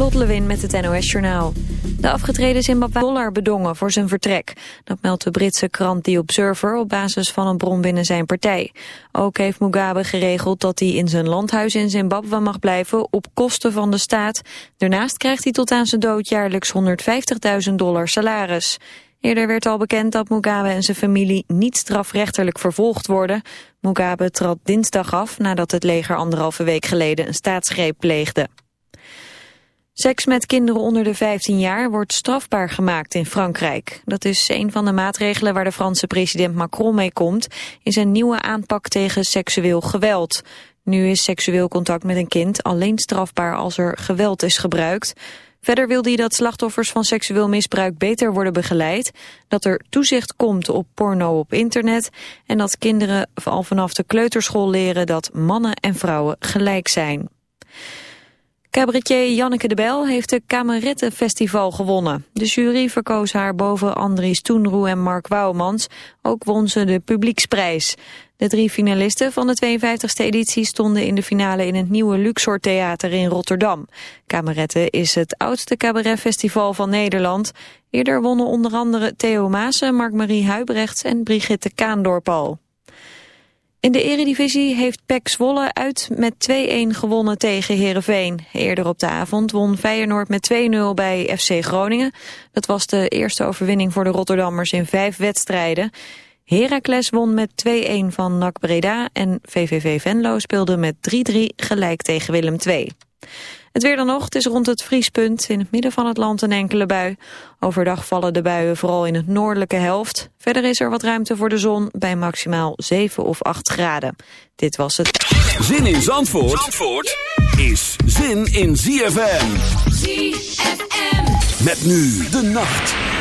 Lot met het NOS Journaal. De afgetreden Zimbabwe dollar bedongen voor zijn vertrek. Dat meldt de Britse krant The Observer op basis van een bron binnen zijn partij. Ook heeft Mugabe geregeld dat hij in zijn landhuis in Zimbabwe mag blijven op kosten van de staat. Daarnaast krijgt hij tot aan zijn dood jaarlijks 150.000 dollar salaris. Eerder werd al bekend dat Mugabe en zijn familie niet strafrechtelijk vervolgd worden. Mugabe trad dinsdag af nadat het leger anderhalve week geleden een staatsgreep pleegde. Seks met kinderen onder de 15 jaar wordt strafbaar gemaakt in Frankrijk. Dat is een van de maatregelen waar de Franse president Macron mee komt... in zijn nieuwe aanpak tegen seksueel geweld. Nu is seksueel contact met een kind alleen strafbaar als er geweld is gebruikt. Verder wil hij dat slachtoffers van seksueel misbruik beter worden begeleid... dat er toezicht komt op porno op internet... en dat kinderen al vanaf de kleuterschool leren dat mannen en vrouwen gelijk zijn. Cabaretier Janneke de Bel heeft de Kamerettenfestival gewonnen. De jury verkoos haar boven Andries Toenroe en Mark Wouwmans. Ook won ze de publieksprijs. De drie finalisten van de 52e editie stonden in de finale in het nieuwe Luxor Theater in Rotterdam. Kameretten is het oudste cabaretfestival van Nederland. Eerder wonnen onder andere Theo Maassen, Mark-Marie Huibrechts en Brigitte Kaandorp al. In de eredivisie heeft PEC Zwolle uit met 2-1 gewonnen tegen Heerenveen. Eerder op de avond won Feyenoord met 2-0 bij FC Groningen. Dat was de eerste overwinning voor de Rotterdammers in vijf wedstrijden. Heracles won met 2-1 van NAC Breda en VVV Venlo speelde met 3-3 gelijk tegen Willem II. Het weer dan nog, het is rond het vriespunt. In het midden van het land een enkele bui. Overdag vallen de buien vooral in het noordelijke helft. Verder is er wat ruimte voor de zon bij maximaal 7 of 8 graden. Dit was het. Zin in Zandvoort, Zandvoort is zin in ZFM. ZFM. Met nu de nacht.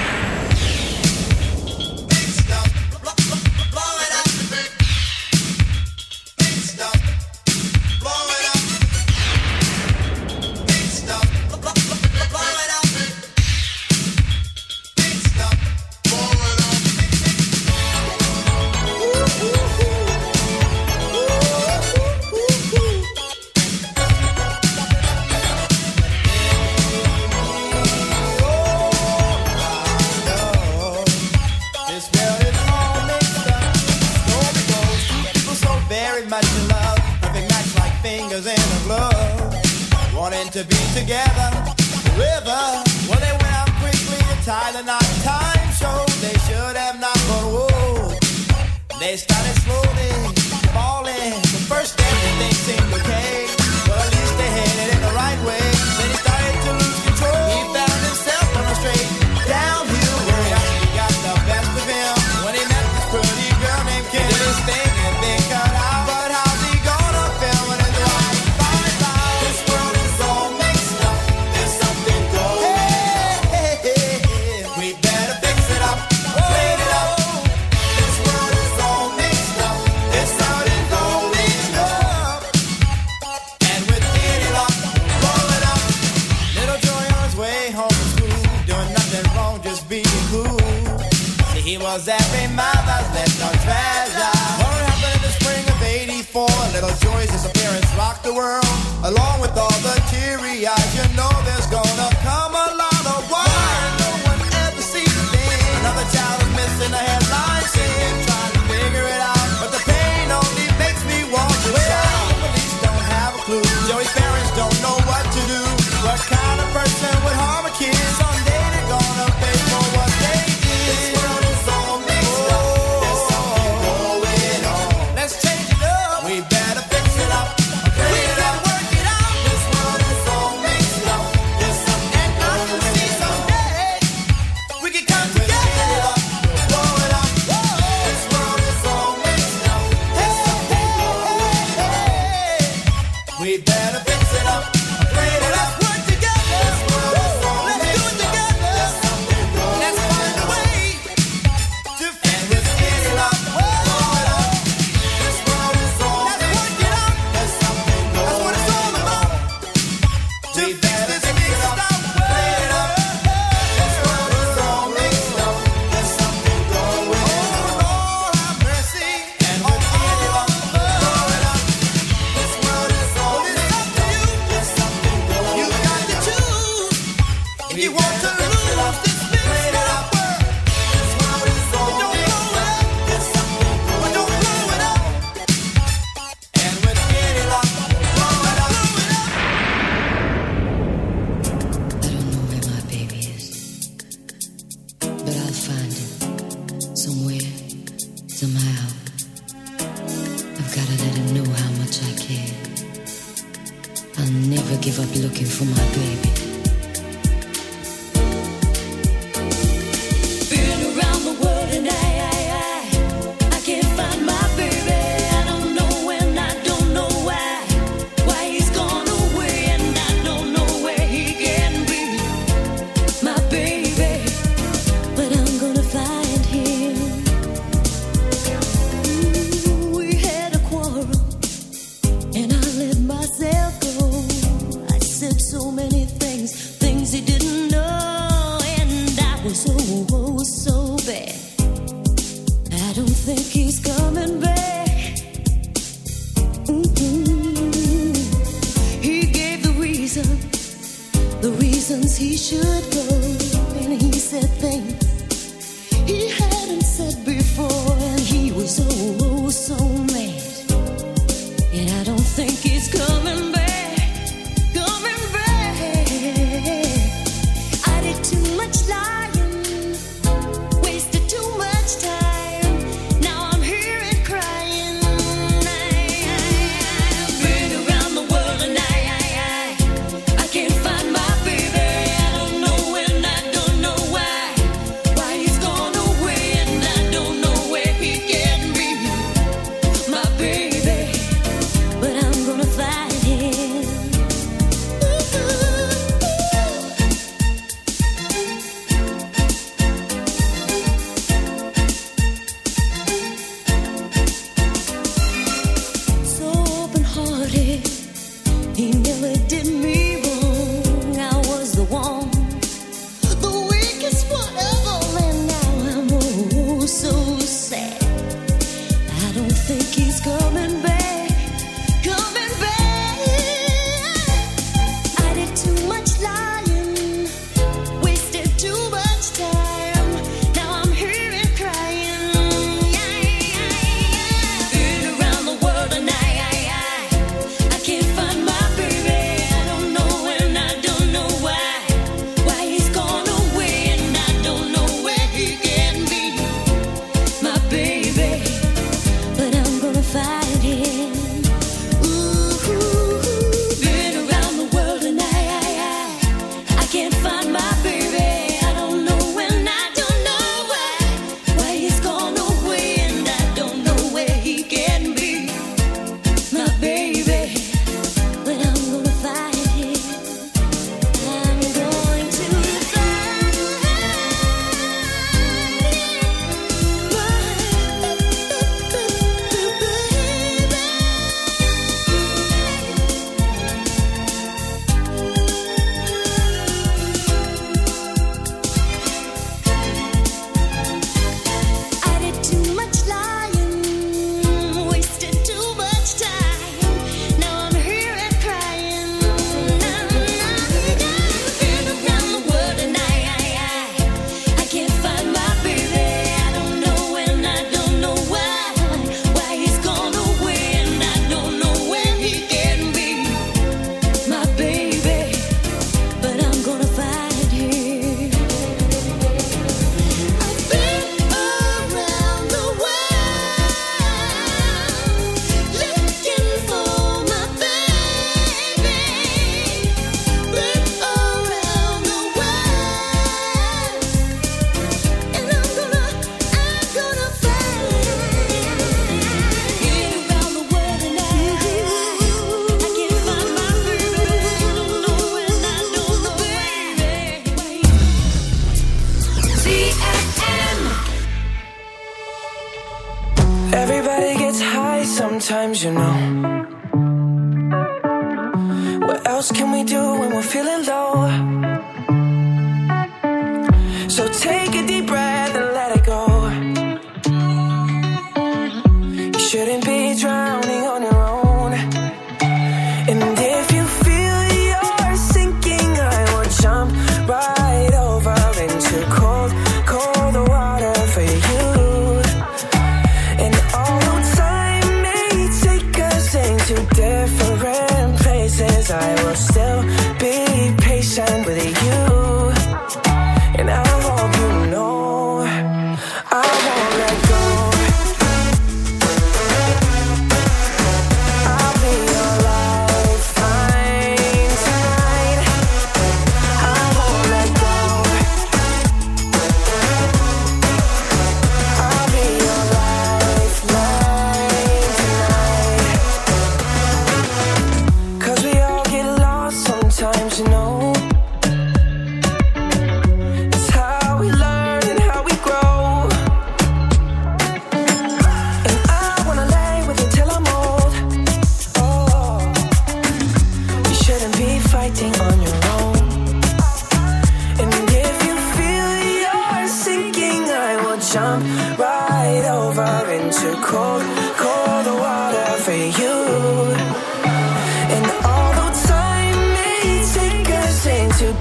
You know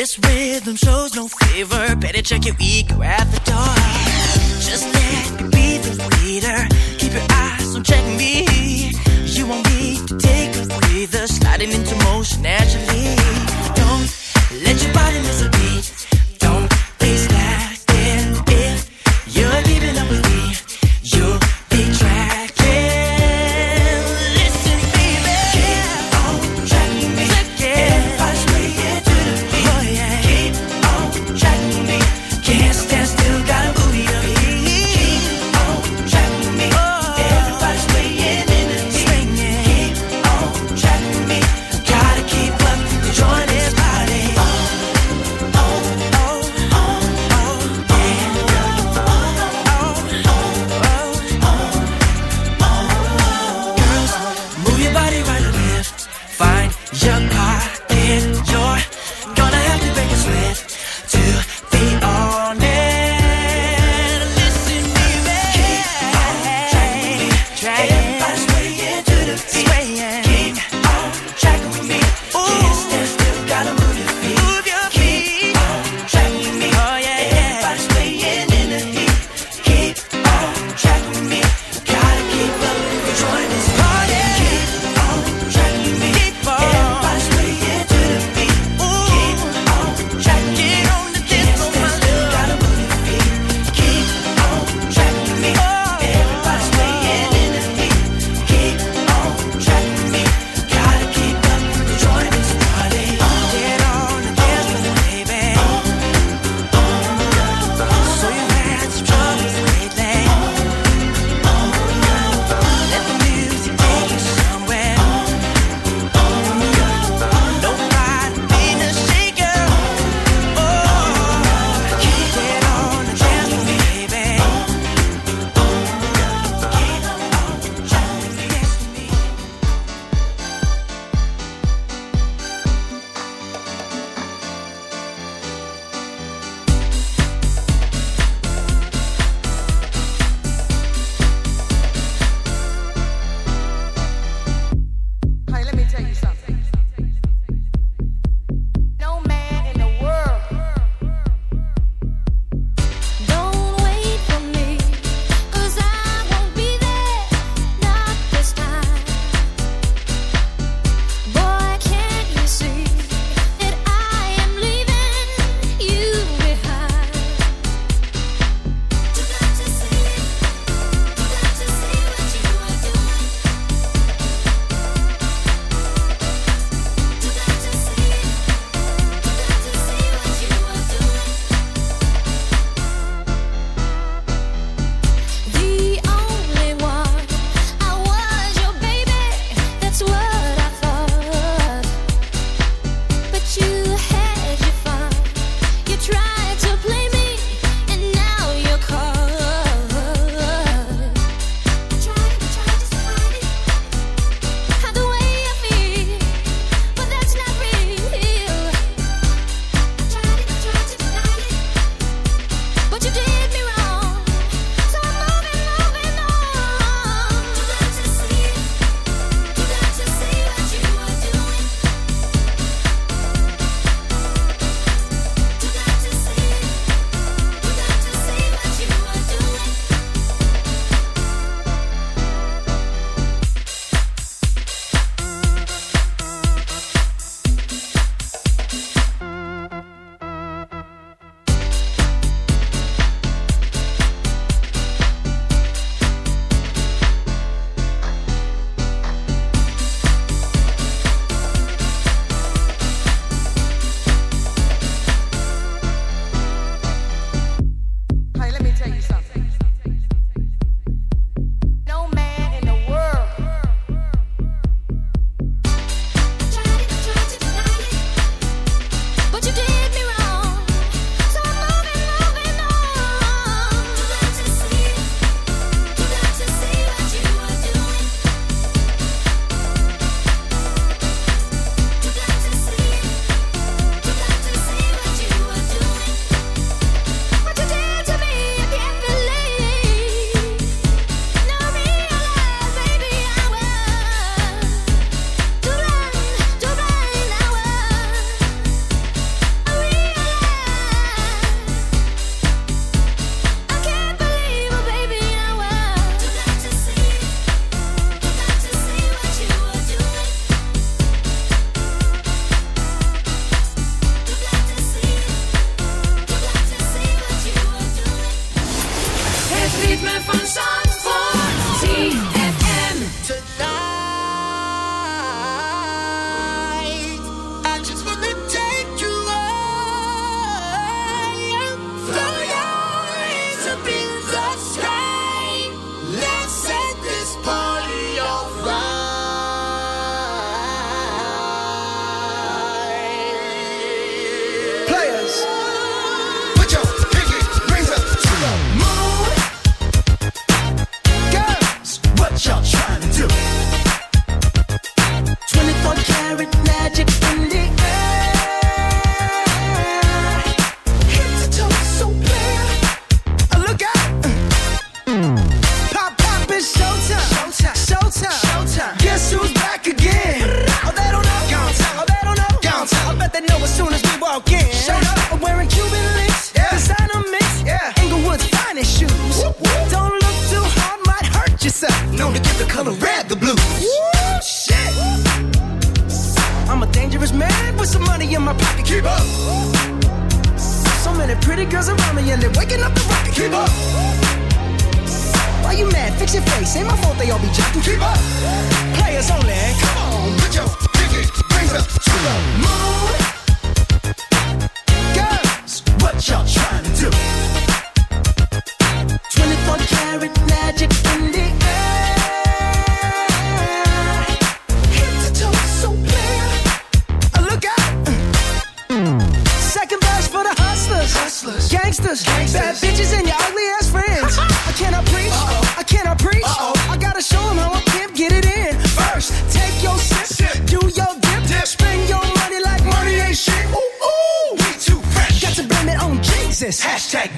This rhythm shows no favor. Better check your ego at the door. Just let me be the leader. Keep your eyes on check me. You want me to take a breather, sliding into motion naturally. Don't let your body miss a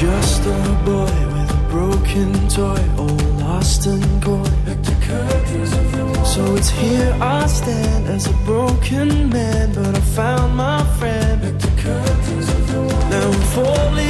just a boy with a broken toy, all lost and coy. So it's here I stand as a broken man, but I found my friend. Now I'm falling